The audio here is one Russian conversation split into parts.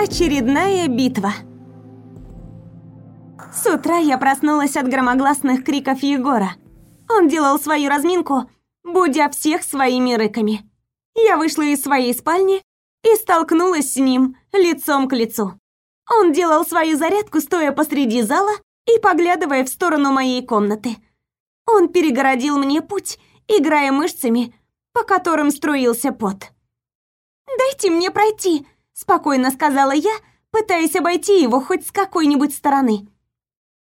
Очередная битва. С утра я проснулась от громогласных криков Егора. Он делал свою разминку, будя всех своими рыками. Я вышла из своей спальни и столкнулась с ним лицом к лицу. Он делал свою зарядку, стоя посреди зала и поглядывая в сторону моей комнаты. Он перегородил мне путь, играя мышцами, по которым струился пот. «Дайте мне пройти», — спокойно сказала я, пытаясь обойти его хоть с какой-нибудь стороны.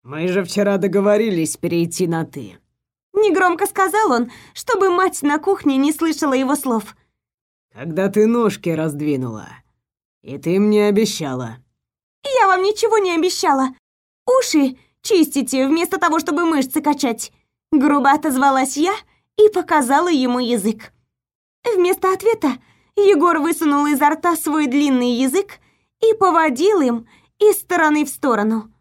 «Мы же вчера договорились перейти на «ты». Негромко сказал он, чтобы мать на кухне не слышала его слов. «Когда ты ножки раздвинула, и ты мне обещала». «Я вам ничего не обещала. Уши чистите вместо того, чтобы мышцы качать». Грубо отозвалась я и показала ему язык. Вместо ответа Егор высунул изо рта свой длинный язык и поводил им из стороны в сторону.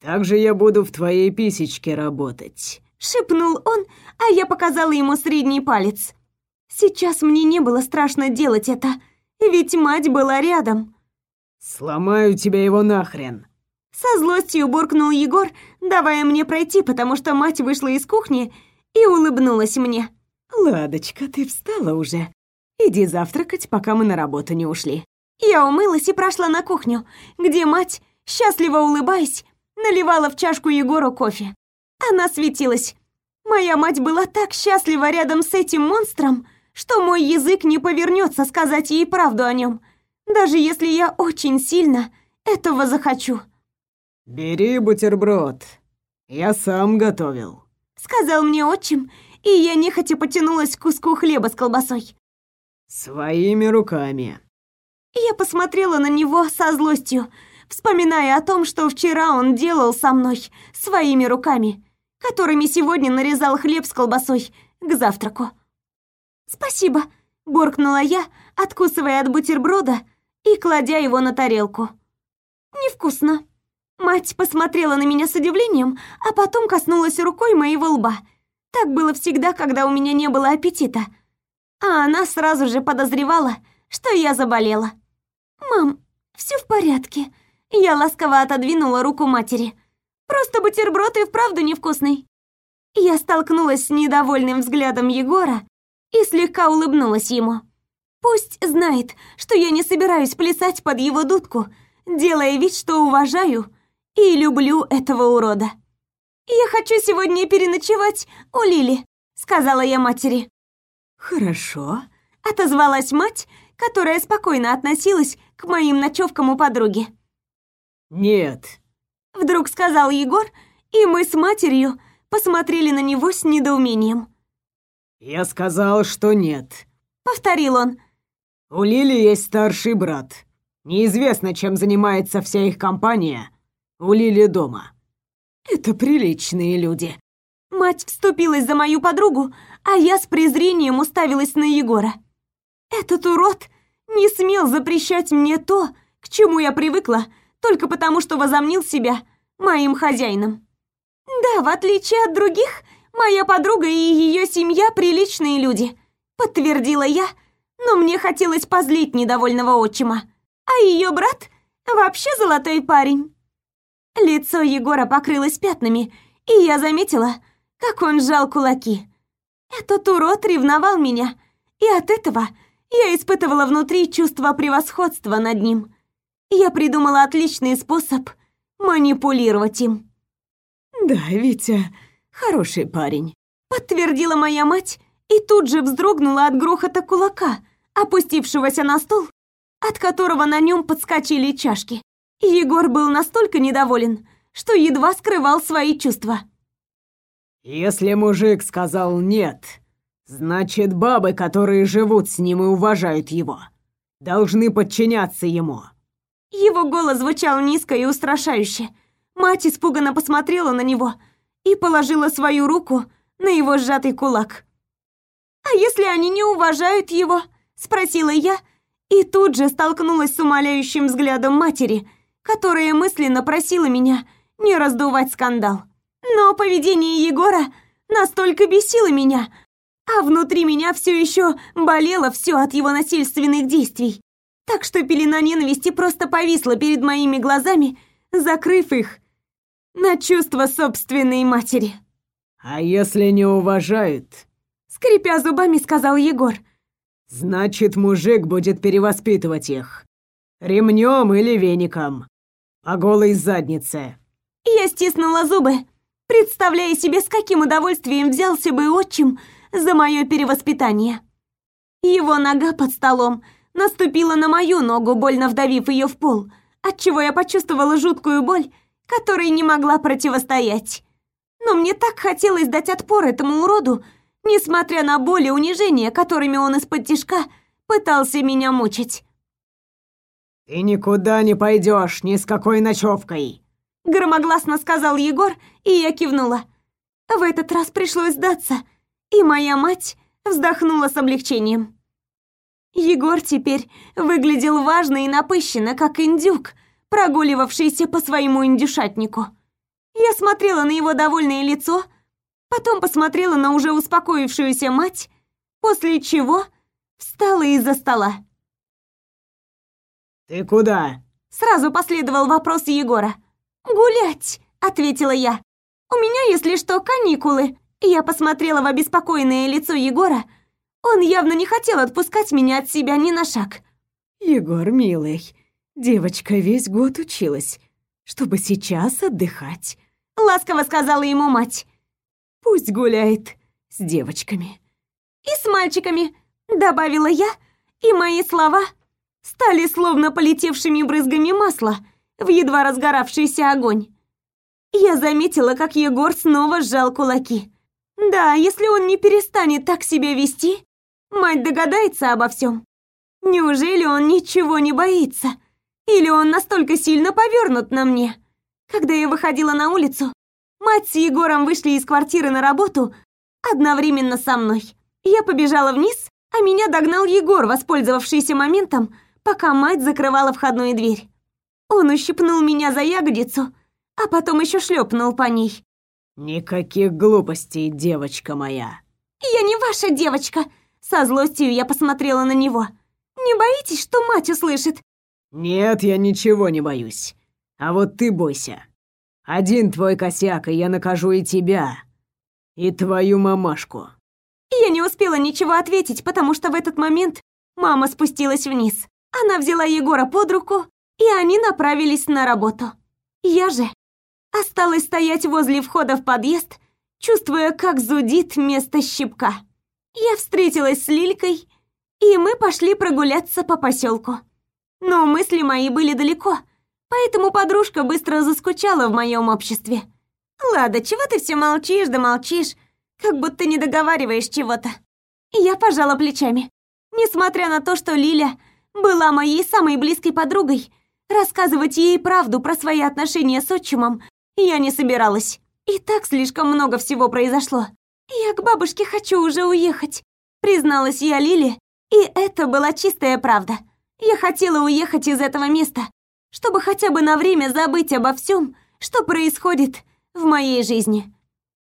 «Так же я буду в твоей писечке работать», — шепнул он, а я показала ему средний палец. Сейчас мне не было страшно делать это, ведь мать была рядом. «Сломаю тебя его нахрен!» Со злостью буркнул Егор, давая мне пройти, потому что мать вышла из кухни и улыбнулась мне. «Ладочка, ты встала уже. Иди завтракать, пока мы на работу не ушли». Я умылась и прошла на кухню, где мать, счастливо улыбаясь, наливала в чашку Егору кофе. Она светилась. Моя мать была так счастлива рядом с этим монстром, что мой язык не повернется сказать ей правду о нем, даже если я очень сильно этого захочу. «Бери бутерброд. Я сам готовил», — сказал мне отчим, и я нехотя потянулась к куску хлеба с колбасой. «Своими руками». Я посмотрела на него со злостью, вспоминая о том, что вчера он делал со мной своими руками, которыми сегодня нарезал хлеб с колбасой к завтраку. «Спасибо», — буркнула я, откусывая от бутерброда и кладя его на тарелку. «Невкусно». Мать посмотрела на меня с удивлением, а потом коснулась рукой моего лба. Так было всегда, когда у меня не было аппетита. А она сразу же подозревала, что я заболела. «Мам, все в порядке». Я ласково отодвинула руку матери. «Просто бутерброд и вправду невкусный». Я столкнулась с недовольным взглядом Егора и слегка улыбнулась ему. Пусть знает, что я не собираюсь плясать под его дудку, делая вид, что уважаю и люблю этого урода. «Я хочу сегодня переночевать у Лили», — сказала я матери. «Хорошо», — отозвалась мать, которая спокойно относилась к моим ночевкам у подруги. «Нет», — вдруг сказал Егор, и мы с матерью посмотрели на него с недоумением. «Я сказал, что нет», — повторил он. «У Лили есть старший брат. Неизвестно, чем занимается вся их компания, у Лили дома. Это приличные люди. Мать вступилась за мою подругу, а я с презрением уставилась на Егора. Этот урод не смел запрещать мне то, к чему я привыкла, только потому что возомнил себя моим хозяином. Да, в отличие от других, моя подруга и ее семья приличные люди, подтвердила я, но мне хотелось позлить недовольного отчима. А ее брат вообще золотой парень. Лицо Егора покрылось пятнами, и я заметила, как он сжал кулаки. Этот урод ревновал меня, и от этого я испытывала внутри чувство превосходства над ним. Я придумала отличный способ манипулировать им. «Да, Витя, хороший парень», — подтвердила моя мать и тут же вздрогнула от грохота кулака, опустившегося на стол, от которого на нем подскочили чашки. Егор был настолько недоволен, что едва скрывал свои чувства. «Если мужик сказал «нет», значит, бабы, которые живут с ним и уважают его, должны подчиняться ему». Его голос звучал низко и устрашающе. Мать испуганно посмотрела на него и положила свою руку на его сжатый кулак. «А если они не уважают его?» – спросила я, и тут же столкнулась с умоляющим взглядом матери, которая мысленно просила меня не раздувать скандал. Но поведение Егора настолько бесило меня, а внутри меня все еще болело все от его насильственных действий. так что пелена ненависти просто повисла перед моими глазами, закрыв их на чувство собственной матери. «А если не уважают?» Скрипя зубами, сказал Егор. «Значит, мужик будет перевоспитывать их. Ремнем или веником. По голой заднице». Я стиснула зубы, представляя себе, с каким удовольствием взялся бы отчим за мое перевоспитание. Его нога под столом наступила на мою ногу, больно вдавив ее в пол, отчего я почувствовала жуткую боль, которой не могла противостоять. Но мне так хотелось дать отпор этому уроду, несмотря на боль и унижение, которыми он из-под тишка пытался меня мучить. «Ты никуда не пойдешь ни с какой ночевкой!» Громогласно сказал Егор, и я кивнула. В этот раз пришлось сдаться, и моя мать вздохнула с облегчением. Егор теперь выглядел важно и напыщенно, как индюк, прогуливавшийся по своему индюшатнику. Я смотрела на его довольное лицо, потом посмотрела на уже успокоившуюся мать, после чего встала из-за стола. «Ты куда?» Сразу последовал вопрос Егора. «Гулять», — ответила я. «У меня, если что, каникулы». Я посмотрела в обеспокоенное лицо Егора. Он явно не хотел отпускать меня от себя ни на шаг. «Егор, милый, девочка весь год училась, чтобы сейчас отдыхать», — ласково сказала ему мать. «Пусть гуляет с девочками». «И с мальчиками», — добавила я, и мои слова стали словно полетевшими брызгами масла в едва разгоравшийся огонь. Я заметила, как Егор снова сжал кулаки. Да, если он не перестанет так себя вести, мать догадается обо всем. Неужели он ничего не боится? Или он настолько сильно повернут на мне? Когда я выходила на улицу, мать с Егором вышли из квартиры на работу одновременно со мной. Я побежала вниз, а меня догнал Егор, воспользовавшийся моментом, пока мать закрывала входную дверь. Он ущипнул меня за ягодицу, а потом еще шлепнул по ней. «Никаких глупостей, девочка моя!» «Я не ваша девочка!» Со злостью я посмотрела на него. «Не боитесь, что мать услышит?» «Нет, я ничего не боюсь. А вот ты бойся. Один твой косяк, и я накажу и тебя, и твою мамашку». Я не успела ничего ответить, потому что в этот момент мама спустилась вниз. Она взяла Егора под руку, и они направились на работу. Я же осталась стоять возле входа в подъезд, чувствуя, как зудит место щипка. Я встретилась с Лилькой, и мы пошли прогуляться по поселку. Но мысли мои были далеко, поэтому подружка быстро заскучала в моем обществе. «Лада, чего ты все молчишь да молчишь, как будто не договариваешь чего-то?» Я пожала плечами. Несмотря на то, что Лиля была моей самой близкой подругой, рассказывать ей правду про свои отношения с отчимом я не собиралась. И так слишком много всего произошло. Я к бабушке хочу уже уехать, призналась я Лиле, и это была чистая правда. Я хотела уехать из этого места, чтобы хотя бы на время забыть обо всем, что происходит в моей жизни.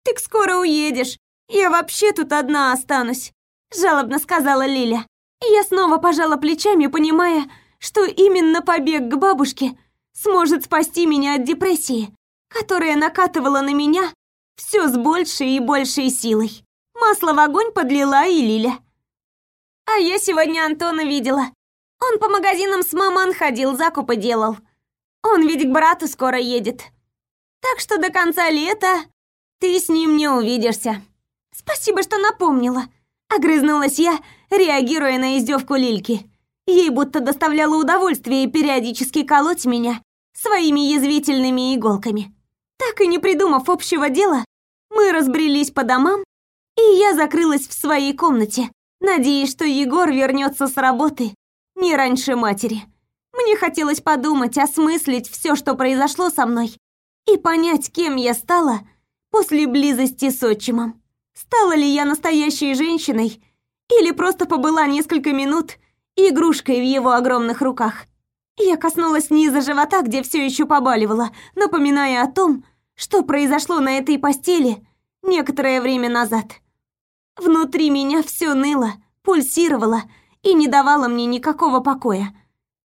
«Так скоро уедешь. Я вообще тут одна останусь», — жалобно сказала Лиля. Я снова пожала плечами, понимая, что именно побег к бабушке сможет спасти меня от депрессии, которая накатывала на меня все с большей и большей силой. Масло в огонь подлила и Лиля. А я сегодня Антона видела. Он по магазинам с маман ходил, закупы делал. Он ведь к брату скоро едет. Так что до конца лета ты с ним не увидишься. Спасибо, что напомнила. Огрызнулась я, реагируя на издевку Лильки. Ей будто доставляло удовольствие периодически колоть меня своими язвительными иголками. Так и не придумав общего дела, мы разбрелись по домам, и я закрылась в своей комнате, надеясь, что Егор вернется с работы не раньше матери. Мне хотелось подумать, осмыслить все, что произошло со мной, и понять, кем я стала после близости с отчимом. Стала ли я настоящей женщиной или просто побыла несколько минут игрушкой в его огромных руках? Я коснулась низа живота, где все еще побаливало, напоминая о том, что произошло на этой постели некоторое время назад. Внутри меня все ныло, пульсировало и не давало мне никакого покоя.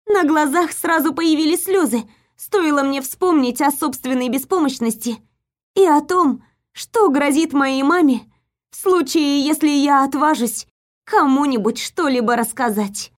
На глазах сразу появились слезы, стоило мне вспомнить о собственной беспомощности и о том, что грозит моей маме в случае, если я отважусь кому-нибудь что-либо рассказать.